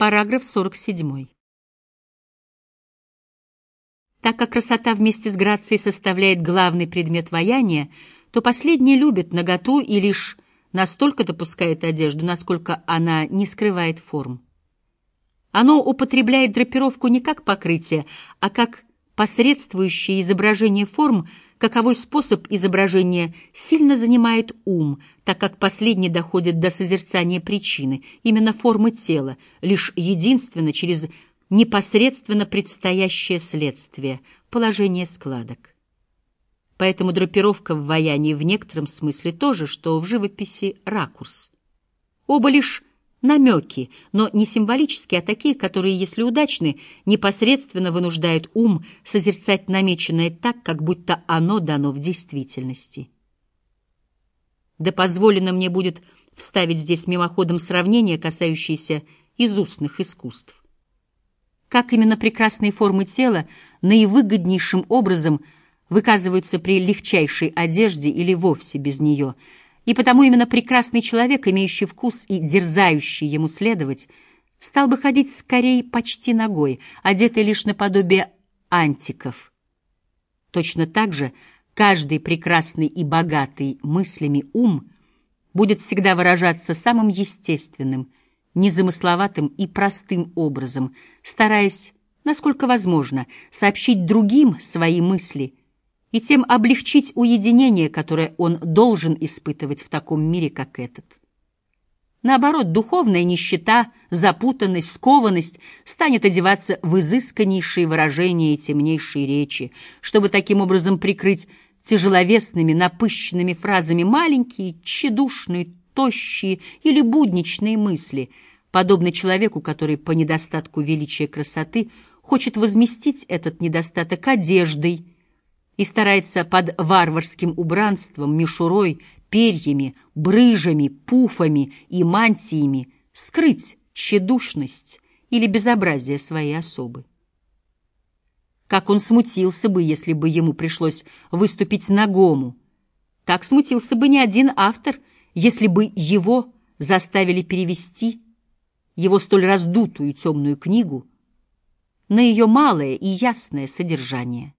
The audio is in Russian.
Параграф 47. Так как красота вместе с грацией составляет главный предмет ваяния, то последний любит наготу и лишь настолько допускает одежду, насколько она не скрывает форм. Оно употребляет драпировку не как покрытие, а как посредствующее изображение форм, каковой способ изображения сильно занимает ум, так как последний доходит до созерцания причины, именно формы тела, лишь единственно через непосредственно предстоящее следствие, положение складок. Поэтому драпировка в ваянии в некотором смысле тоже, что в живописи ракурс. Оба лишь намеки, но не символические, а такие, которые, если удачны, непосредственно вынуждают ум созерцать намеченное так, как будто оно дано в действительности. Да позволено мне будет вставить здесь мимоходом сравнение, касающееся изустных искусств как именно прекрасные формы тела наивыгоднейшим образом выказываются при легчайшей одежде или вовсе без нее, и потому именно прекрасный человек, имеющий вкус и дерзающий ему следовать, стал бы ходить скорее почти ногой, одетый лишь наподобие антиков. Точно так же каждый прекрасный и богатый мыслями ум будет всегда выражаться самым естественным – незамысловатым и простым образом, стараясь, насколько возможно, сообщить другим свои мысли и тем облегчить уединение, которое он должен испытывать в таком мире, как этот. Наоборот, духовная нищета, запутанность, скованность станет одеваться в изысканнейшие выражения и темнейшие речи, чтобы таким образом прикрыть тяжеловесными, напыщенными фразами маленькие, тщедушные, тощие или будничные мысли, подобно человеку, который по недостатку величия красоты хочет возместить этот недостаток одеждой и старается под варварским убранством, мишурой, перьями, брыжами, пуфами и мантиями скрыть тщедушность или безобразие своей особы. Как он смутился бы, если бы ему пришлось выступить нагому. Так смутился бы не один автор — если бы его заставили перевести его столь раздутую темную книгу на ее малое и ясное содержание.